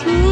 through.